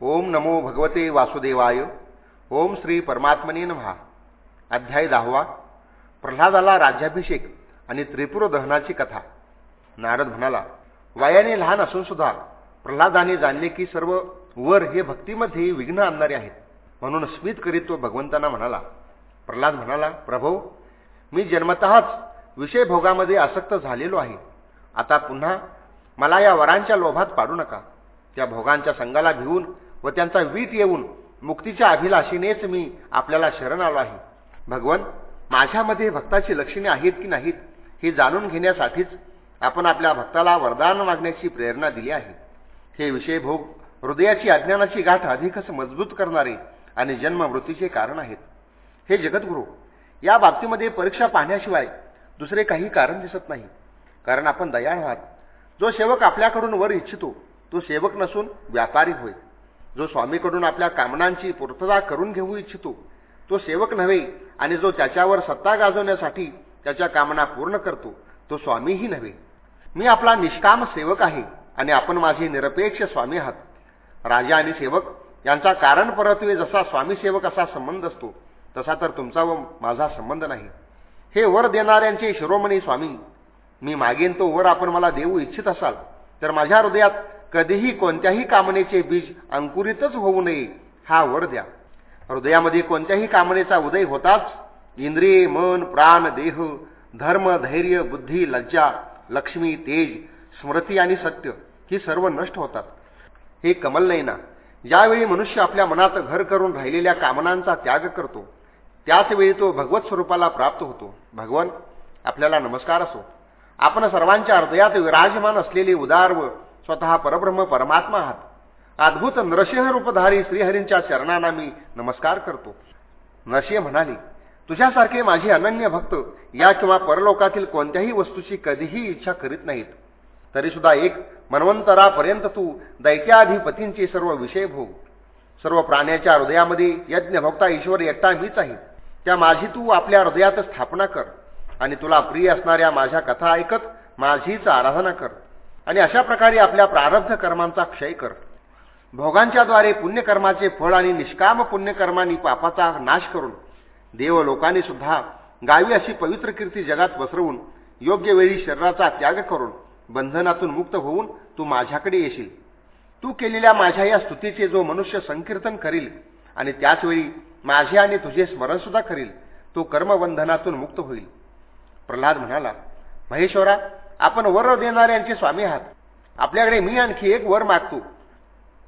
ओम नमो भगवते वासुदेवाय. ओम श्री परमात्मने नमहा. अध्याय दहावा. प्रल्हादाला राज्याभिषेक आणि त्रिपुर दहनाची कथा. नारद म्हणाला वयाने लहान असून सुद्धा प्रल्हादाने जाणले की सर्व वर हे भक्तीमध्ये विघ्न आणणारे आहेत. म्हणून स्मित करीत तो भगवंतांना म्हणाला प्रल्हाद म्हणाला प्रभो मी जन्मतःच विषयभोगामध्ये आसक्त झालेलो आहे. आता पुन्हा मला या वरांच्या लोभात पाडू नका. त्या भोगांच्या संघाला भिवून व त्यांचा वीट येऊन मुक्तीच्या अभिलाषेनेच मी आपल्याला शरण आलो आहे. भगवन माझ्यामध्ये भक्ताची लक्षणे आहेत की नाहीत हे जाणून घेण्यासाठीच आपण आपल्या भक्ताला वरदान मागण्याची प्रेरणा दिली आहे. हे विषयभोग हृदयाची अज्ञानाची गाठ अधिकच मजबूत करणारे आणि जन्म मृत्यूचे कारण आहेत. हे जगद्गुरू या बाबतीमध्ये परीक्षा पाहण्याशिवाय दुसरे काही कारण दिसत नाही. कारण आपण दयाळ आहात. जो सेवक आपल्याकडून वर इच्छितो तो सेवक नसून व्यापारी होय. जो स्वामीकडून आपल्या कामनांची पूर्तता करून घेऊ इच्छितो तो सेवक नव्हे आणि जो त्याच्यावर सत्ता गाजवण्यासाठी त्याच्या कामना पूर्ण करतो तो स्वामीही नव्हे. मी आपला निष्काम सेवक आहे आणि आपण माझे निरपेक्ष स्वामी आहात. राजा आणि सेवक यांचा कारण परत्वे जसा स्वामी सेवक असा संबंध असतो तसा तर तुमचा व माझा संबंध नाही. हे वर देणाऱ्यांचे शिरोमणी स्वामी मी मागेन तो वर आपण मला देऊ इच्छित असाल तर माझ्या हृदयात कधीही कोणत्याही कामनेचे बीज अंकुरितच होऊ नये हा वर द्या. हृदयामध्ये कोणत्याही कामनेचा उदय होताच इंद्रिये मन प्राण देह धर्म धैर्य बुद्धी लज्जा लक्ष्मी तेज स्मृती आणि सत्य ही सर्व नष्ट होतात. हे कमल नयना ज्यावेळी मनुष्य आपल्या मनात घर करून राहिलेल्या कामनांचा त्याग करतो त्याचवेळी तो भगवत स्वरूपाला प्राप्त होतो. भगवान आपल्याला नमस्कार असो. आपण सर्वांच्या हृदयात विराजमान असलेले उदार व स्वतः परब्रह्म परमात्मा आहात. अद्भुत नरसिंह रूपधारी श्रीहरींच्या चरणांना मी नमस्कार करतो. नरसिंह म्हणाले तुझ्यासारखे माझे अनन्य भक्त या किंवा परलोकातील कोणत्याही वस्तूची कधीही इच्छा करीत नाहीत. तरीसुद्धा एक मन्वंतरापर्यंत तू दैत्याधिपतींचे सर्व विषय भोग. सर्व प्राण्याच्या हृदयामध्ये यज्ञ भक्ता ईश्वर एकटा मीच आहे. त्या माझी तू आपल्या हृदयात स्थापना कर आणि तुला प्रिय असणाऱ्या माझ्या कथा ऐकत माझीच आराधना कर. आणि अशा प्रकारे आपल्या प्रारब्ध कर्मांचा क्षय कर. भोगांच्याद्वारे पुण्यकर्माचे फळ आणि निष्काम पुण्यकर्मांनी पापाचा नाश करून देव लोकांनी सुद्धा गावी अशी पवित्र कीर्ती जगात पसरवून योग्य वेळी शरीराचा त्याग करून बंधनातून मुक्त होऊन तू माझ्याकडे येशील. तू केलेल्या माझ्या या स्तुतीचे जो मनुष्य संकीर्तन करील आणि त्याचवेळी माझे आणि तुझे स्मरणसुद्धा करील तो कर्मबंधनातून मुक्त होईल. प्रल्हाद म्हणाला महेश्वरा आपण वर देणाऱ्यांचे स्वामी आहात. आपल्याकडे मी आणखी एक वर मागतो.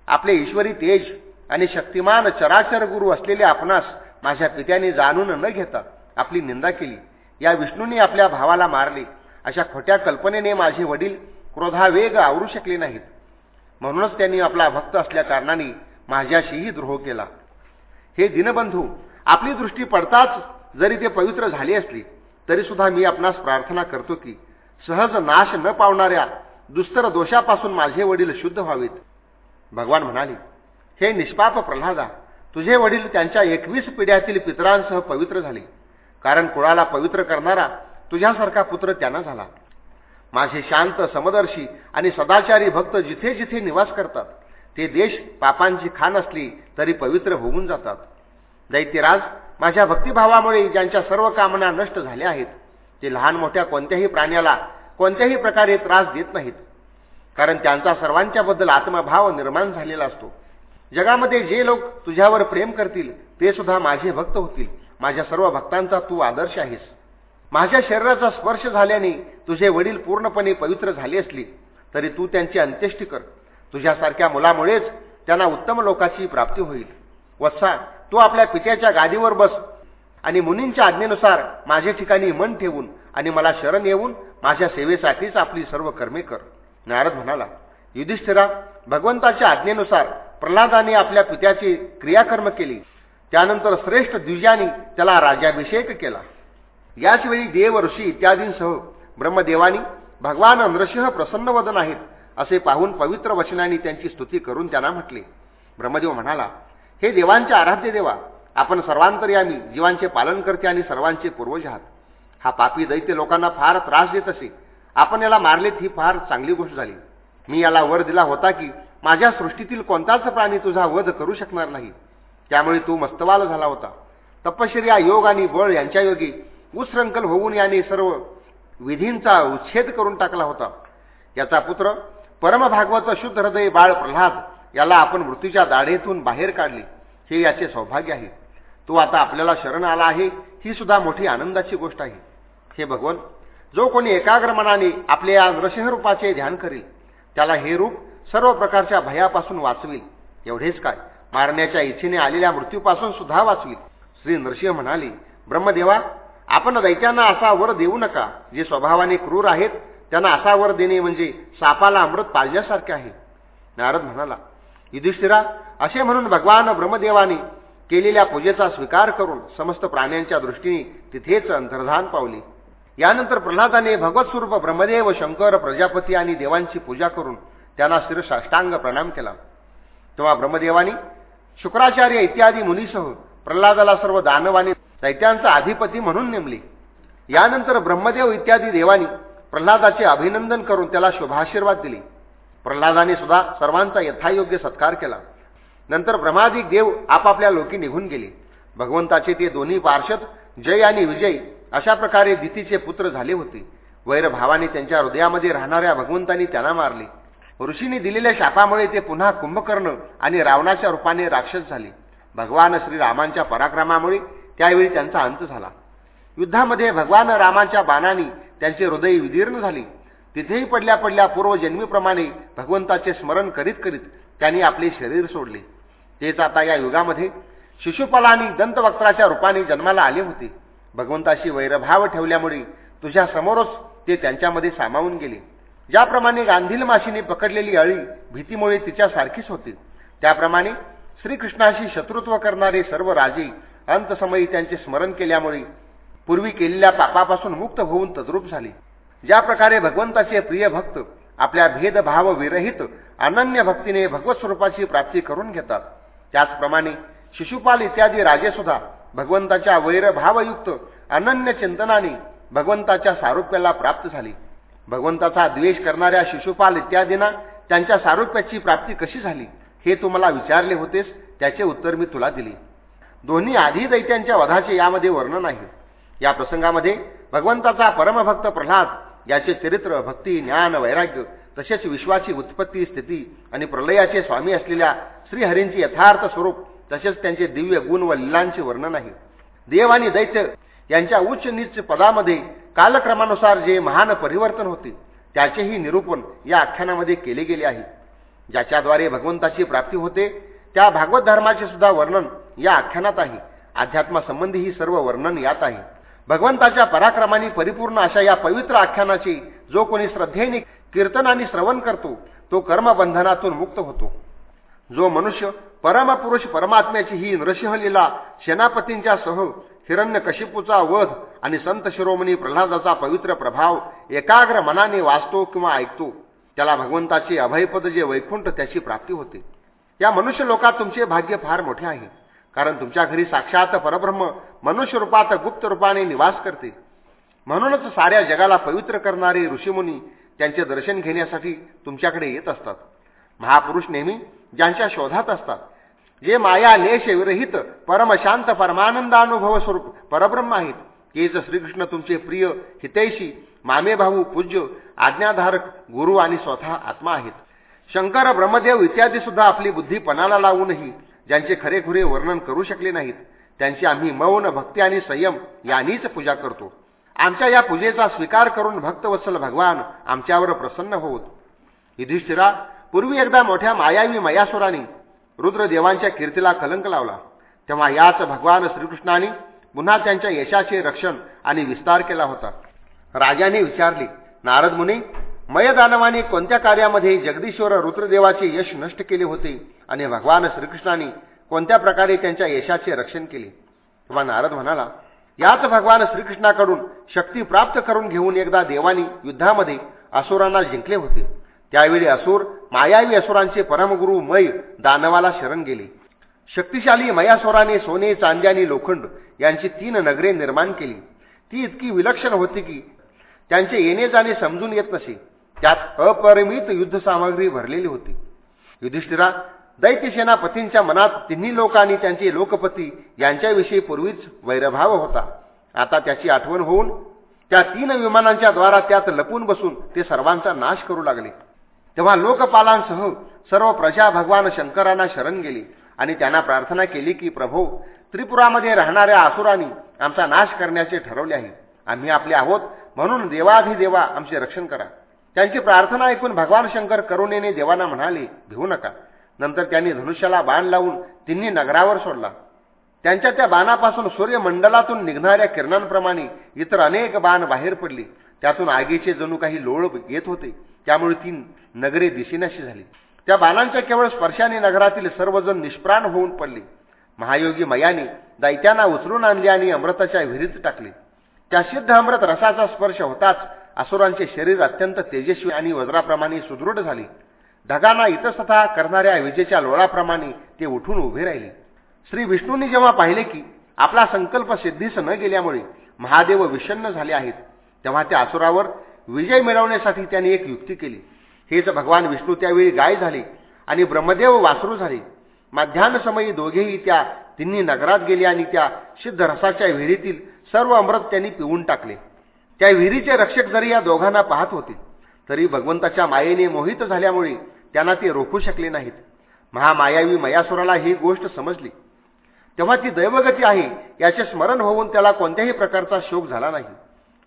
आपले ईश्वरी तेज आणि शक्तिमान चराचर गुरु असलेले आपणास माझ्या पित्याने जाणून न घेता आपली निंदा केली. या विष्णूंनी आपल्या भावाला मारले. अशा खोट्या कल्पनेने माझे वडील क्रोधावेग आवरू शकले नाहीत. म्हणूनच त्यांनी आपला भक्त असल्या कारणाने माझ्याशीही द्रोह केला. हे दिनबंधू आपली दृष्टी पडताच जरी ते पवित्र झाले असले तरीसुद्धा मी आपणास प्रार्थना करतो की सहज नाश न पावणाऱ्या दुस्तर दोषापासून माझे वडील शुद्ध व्हावेत. भगवान म्हणाले हे निष्पाप प्रल्हादा तुझे वडील त्यांच्या एकवीस पिढ्यातील पितरांसह पवित्र झाले. कारण कुळाला पवित्र करणारा तुझ्यासारखा पुत्र त्यांना झाला. माझे शांत समदर्शी आणि सदाचारी भक्त जिथे जिथे निवास करतात ते देश पापांची खान असली तरी पवित्र होऊन जातात. दैत्यराज माझ्या भक्तिभावामुळे ज्यांच्या सर्व कामना नष्ट झाल्या आहेत ते लहान मोठ्या कोणत्याही प्राण्याला कोणत्याही प्रकारे त्रास देत नाहीत. कारण त्यांचा सर्वांच्याबद्दल आत्मभाव निर्माण झालेला असतो. जगामध्ये जे लोक तुझ्यावर प्रेम करतील ते सुद्धा माझे भक्त होतील. माझ्या सर्व भक्तांचा तू आदर्श आहेस. माझ्या शरीराचा स्पर्श झाल्याने तुझे वडील पूर्णपणे पवित्र झाले असले तरी तू त्यांची अंत्येष्टी कर. तुझ्यासारख्या मुलामुळेच त्यांना उत्तम लोकाची प्राप्ती होईल. वत्सा तू आपल्या पित्याच्या गादीवर बस. आणि मुनींच्या आज्ञेनुसार माझ्या ठिकाणी मन ठेवून आणि मला शरण येऊन माझ्या सेवेसाठीच आपली सर्व कर्मे कर. नारद म्हणाला युधिष्ठिरा भगवंताच्या आज्ञेनुसार प्रल्हादाने आपल्या पित्याची क्रियाकर्म केली. त्यानंतर श्रेष्ठ द्विजानी त्याला राज्याभिषेक केला. याचवेळी देव ऋषी इत्यादींसह ब्रह्मदेवानी भगवान नृसिंह प्रसन्नवदन आहेत असे पाहून पवित्र वचनाने त्यांची स्तुती करून त्यांना म्हटले. ब्रह्मदेव म्हणाला हे देवांचे आराध्य देवा आपण सर्वांतर्यामी जीवांचे पालन करते आणि सर्वांचे पूर्वज आहात. हा पापी दैत्य लोकांना फार त्रास देत असे. आपण याला मारलेत ही फार चांगली गोष्ट झाली. मी याला वर दिला होता की माझ्या सृष्टीतील कोणताच प्राणी तुझा वध करू शकणार नाही. त्यामुळे तू मस्तवाल झाला होता. तपश्चर्या योग आणि बळ यांच्या योगी उस्रंकल होऊन याने सर्व विधींचा उच्छेद करून टाकला होता. याचा पुत्र परमभागवत शुद्ध हृदय बाळ प्रल्हाद याला आपण मृत्यूच्या दाढेतून बाहेर काढले. हे याचे सौभाग्य आहे. तो आता आपल्याला शरण आला आहे ही सुद्धा मोठी आनंदाची गोष्ट आहे. हे भगवन जो कोणी एकाग्र मनाने आपले या नृसिंह रूपाचे ध्यान करील त्याला हे रूप सर्व प्रकारच्या भयापासून वाचविल. एवढेच काय मारण्याच्या इच्छेने आलेल्या मृत्यूपासून सुद्धा वाचविल. श्री नृसिंह म्हणाले ब्रह्मदेवा आपण दैत्यांना असा वर देऊ नका. जे स्वभावाने क्रूर आहेत त्यांना असा वर देणे म्हणजे सापाला अमृत पाजल्यासारखे आहे. नारद म्हणाला युधिष्ठिरा असे म्हणून भगवान ब्रह्मदेवाने केलेल्या पूजेचा स्वीकार करून समस्त प्राण्यांच्या दृष्टीने तिथेच अंतर्धान पावली. यानंतर प्रल्हादाने भगवत स्वरूप ब्रह्मदेव शंकर प्रजापती आणि देवांची पूजा करून त्यांना शिरसाष्टांग प्रणाम केला. तेव्हा ब्रह्मदेवानी शुक्राचार्य इत्यादी मुनीसह प्रल्हादाला सर्व दानवाने दैत्यांचा अधिपती म्हणून नेमले. यानंतर ब्रह्मदेव इत्यादी देवानी प्रल्हादाचे अभिनंदन करून त्याला शुभाशीर्वाद दिले. प्रल्हादाने सुद्धा सर्वांचा यथायोग्य सत्कार केला. नंतर ब्रह्मादिक देव आपापल्या लोकी निघून गेले. भगवंताचे ते दोन्ही पार्षद जय आणि विजय अशा प्रकारे दितीचे पुत्र झाले होते. वैरभावाने त्यांच्या हृदयामध्ये राहणाऱ्या भगवंतांनी त्यांना मारले. ऋषींनी दिलेल्या शापामुळे ते पुन्हा कुंभकर्ण आणि रावणाच्या रूपाने राक्षस झाले. भगवान श्रीरामांच्या पराक्रमामुळे त्यावेळी त्यांचा अंत झाला. युद्धामध्ये भगवान रामांच्या बाणाने त्यांचे हृदय विदीर्ण झाले. तिथेही पडल्या पडल्या पूर्वजन्मीप्रमाणे भगवंताचे स्मरण करीत करीत त्यांनी आपले शरीर सोडले. तेच आता या युगामध्ये शिशुपाला दंतवक्त्राच्या रूपाने जन्माला आले होते. भगवंताशी वैरभाव ठेवल्यामुळे तुझ्या समोरच ते त्यांच्यामध्ये सामावून गेले. ज्याप्रमाणे गांधील माशीने पकडलेली अळी भीतीमुळे तिच्यासारखीच होती. त्याप्रमाणे श्रीकृष्णाशी शत्रुत्व करणारे सर्व राजे अंतसमयी त्यांचे स्मरण केल्यामुळे पूर्वी केलेल्या पापापासून मुक्त होऊन तद्रूप झाले. ज्या प्रकारे भगवंताचे प्रिय भक्त आपल्या भेदभाव विरहित अनन्य भक्तीने भगवत स्वरूपाची प्राप्ती करून घेतात. त्याचप्रमाणे शिशुपाल इत्यादी राजेसुद्धा भगवंताच्या वैरभावयुक्त अनन्य चिंतनाने भगवंताच्या सारुप्याला प्राप्त झाली. भगवंताचा द्वेष करणाऱ्या शिशुपाल इत्यादींना त्यांच्या सारुप्याची प्राप्ती कशी झाली हे तुम्हाला विचारले होतेस त्याचे उत्तर मी तुला दिले. दोन्ही आधी दैत्यांच्या वधाचे यामध्ये वर्णन आहे. या प्रसंगामध्ये भगवंताचा परमभक्त प्रल्हाद याचे चरित्र भक्ती ज्ञान वैराग्य तसेच विश्वाची उत्पत्ती स्थिती आणि प्रलयाचे स्वामी असलेल्या श्रीहरींचे यथार्थ स्वरूप तसेच त्यांचे दिव्य गुण व लिलांचे वर्णन आहे. देव आणि दैत्य यांच्या उच्च नीच पदामध्ये कालक्रमानुसार जे महान परिवर्तन होते त्याचेही निरूपण या आख्यानामध्ये केले गेले आहे. ज्याच्याद्वारे भगवंताची प्राप्ती होते त्या भागवत धर्माचे सुद्धा वर्णन या आख्यानात आहे. अध्यात्मासंबंधी ही सर्व वर्णन यात आहे. भगवंताच्या पराक्रमाने परिपूर्ण अशा या पवित्र आख्यानाची जो कोणी श्रद्धेने कीर्तन आणि श्रवण करतो तो कर्मबंधनातून मुक्त होतो. जो मनुष्य परमपुरुष परमात्म्याची ही नृसिंहलीला सेनापतींच्या सह हिरण्यकशिपूचा वध आणि संत शिरोमणी प्रल्हादाचा पवित्र प्रभाव एकाग्र मनाने वाचतो किंवा ऐकतो त्याला भगवंताचे अभयपद जे वैकुंठ त्याची प्राप्ती होते. या मनुष्य लोकात तुमचे भाग्य फार मोठे आहे कारण तुमच्या घरी साक्षात परब्रह्म मनुष्य रूपात गुप्त रूपाने निवास करते. म्हणूनच साऱ्या जगाला पवित्र करणारे ऋषीमुनी त्यांचे दर्शन घेण्यासाठी तुमच्याकडे येत असतात. महापुरुष नेहमी ज्यांच्या शोधात असतात. जे माया लेशविरहित परमशांत परमानंदानुभव स्वरूप परब्रह्म आहेत. तेच श्रीकृष्ण तुमचे प्रिय हितैषी मामे भाऊ पूज्य आज्ञाधारक गुरु आणि स्वतः आत्मा आहेत. शंकर ब्रह्मदेव इत्यादी सुद्धा आपली बुद्धी पणाला लावूनही ज्यांचे खरेखुरे वर्णन करू शकले नाहीत. त्यांची आम्ही मौन भक्ती आणि संयम यांनीच पूजा करतो. आमच्या या पूजेचा स्वीकार करून भक्तवत्सल भगवान आमच्यावर प्रसन्न होत युधिष्ठिरा पूर्वी एकदा मोठ्या मायावी मयासुराने रुद्रदेवांच्या कीर्तीला कलंक लावला. तेव्हा याच भगवान श्रीकृष्णाने पुन्हा त्यांच्या यशाचे रक्षण आणि विस्तार केला होता. राजाने विचारले नारद मुनी मयदानवाने कोणत्या कार्यामध्ये जगदीश्वर रुद्रदेवाचे यश नष्ट केले होते आणि भगवान श्रीकृष्णाने कोणत्या प्रकारे त्यांच्या यशाचे रक्षण केले? तेव्हा नारद म्हणाला याच भगवान श्रीकृष्णाकडून शक्ती प्राप्त करून घेऊन एकदा देवानी युद्धामध्ये असुरांना जिंकले होते. त्यावेळी असुर मायावी असुरांचे परमगुरु मय दानवाला शरण गेले. शक्तिशाली मयासुराने सोने चांदी आणि लोखंड यांची तीन नगरे निर्माण केली. ती इतकी विलक्षण होती की त्यांचे येणे जाणे समजून येत नसे. त्यात अपरिमित युद्ध सामग्री भरलेली होती. युधिष्ठिरा दैत्यसेनापतींच्या मनात तिन्ही लोक आणि त्यांचे लोकपती यांच्याविषयी पूर्वीच वैरभाव होता. आता त्याची आठवण होऊन त्या तीन विमानांच्या द्वारा त्यात लपून बसून ते सर्वांचा नाश करू लागले. तेव्हा लोकपालांसह सर्व प्रजा भगवान शंकरांना शरण गेली आणि त्यांना प्रार्थना केली की प्रभो त्रिपुरामध्ये राहणाऱ्या आसुरांनी आमचा नाश करण्याचे ठरवले आहे. आम्ही आपले आहोत म्हणून देवाधिदेवा आमचे रक्षण करा. त्यांची प्रार्थना ऐकून भगवान शंकर करुणेने देवांना म्हणाले घेऊ नका. नंतर त्यांनी धनुष्याला बाण लावून तिन्ही नगरावर सोडला. त्यांच्या त्या बाणापासून सूर्यमंडलातून निघणाऱ्या किरणांप्रमाणे इतर अनेक बाण बाहेर पडली. त्यातून आगीचे जणू काही लोळ येत होते. त्यामुळे ती नगरे दिसेनाशी झाली. त्या बाणांच्या केवळ स्पर्शाने नगरातील सर्वजण निष्प्राण होऊन पडले. महायोगी मयाने दैत्यांना उचलून आणले आणि अमृताच्या विहिरीत टाकले. त्या सिद्ध अमृत रसाचा स्पर्श होताच असुरांचे शरीर अत्यंत तेजस्वी आणि वज्राप्रमाणे सुदृढ झाले. ढगांना इतस्तथा करणाऱ्या विजेच्या लोळाप्रमाणे ते उठून उभे राहिले. श्री विष्णूंनी जेव्हा पाहिले की आपला संकल्प सिद्धीस न गेल्यामुळे महादेव विषन्न झाले आहेत तेव्हा त्या असुरावर विजय मिळवण्यासाठी त्यांनी एक युक्ती केली. हेच भगवान विष्णू त्यावेळी गाय झाले आणि ब्रह्मदेव वासरू झाले समयी दोघेही त्या तिन्ही नगरात गेले आणि त्या सिद्ध रसाच्या विहिरीतील सर्व अमृत त्यांनी पिऊन टाकले. त्या विहिरीचे रक्षक जरी या दोघांना पाहत होते तरी भगवंताच्या मायेने मोहित झाल्यामुळे त्यांना ते रोखू शकले नाहीत. महामायावी मयासुराला ही गोष्ट समजली. तेव्हा ती दैवगती आहे याचे स्मरण होऊन त्याला कोणत्याही प्रकारचा शोक झाला नाही.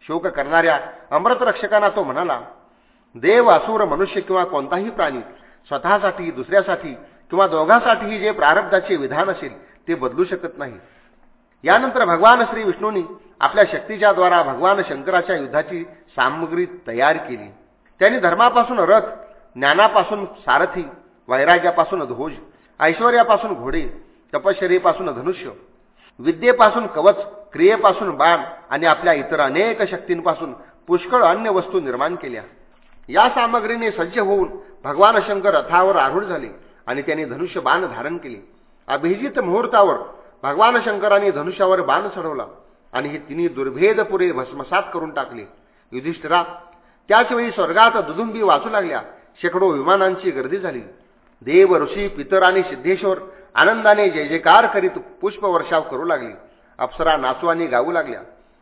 शोक करणाऱ्या अमृतरक्षकांना तो म्हणाला देव असुर मनुष्य किंवा कोणताही प्राणी स्वतःसाठी दुसऱ्यासाठी किंवा दोघांसाठीही जे प्रारब्धाचे विधान असेल ते बदलू शकत नाही. यानंतर भगवान श्री विष्णूंनी आपल्या शक्तीच्या द्वारा भगवान शंकराच्या युद्धाची सामग्री तयार केली. त्यांनी धर्मापासून रथ ज्ञानापासून सारथी वैराग्यापासून ध्वज ऐश्वर्यापासून घोडे तपश्चर्येपासून धनुष्य विद्येपासून कवच क्रियेपासून बाण आणि आपल्या इतर अनेक शक्तींपासून पुष्कळ अन्य वस्तू निर्माण केल्या. या सामग्रीने सज्ज होऊन भगवान शंकर रथावर आरूढ झाले आणि त्यांनी धनुष्य बाण धारण केले. अभिजित मुहूर्तावर भगवान शंकरांनी धनुष्यावर बाण चढवला आणि हे तिन्ही दुर्भेदपुरे भस्मसात करून टाकले. युधिष्ठिरा त्याचवेळी स्वर्गात दुदुंबी वाचू लागल्या. शेकडो विमानांची गर्दी झाली. देव ऋषी पितर आणि सिद्धेश्वर आनंदाने जय जयकार करीत पुष्पवर्षाव करू लागले. अप्सरा नाचवानी गाऊ लागल्या.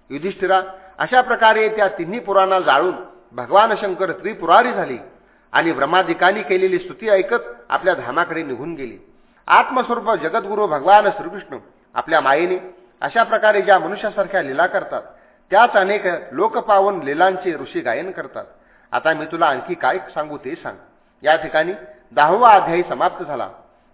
युधिष्ठिरा अशा प्रकारे त्या तिन्ही पुराणा जाळून भगवान शंकर त्रिपुरारी झाले आणि ब्रह्मादिकानी केलेली स्तुती ऐकत आपल्या धामाकडे निघून गेली. आत्मस्वरूप जगद्गुरू भगवान श्रीकृष्ण आपल्या मायेने अशा प्रकारे ज्या मनुष्यासारख्या लीला करतात त्याच अनेक लोकपावन लीलांचे ऋषी गायन करतात. आता मी तुला आणखी काय सांगू ते सांग. या ठिकाणी दहावा अध्यायी समाप्त झाला.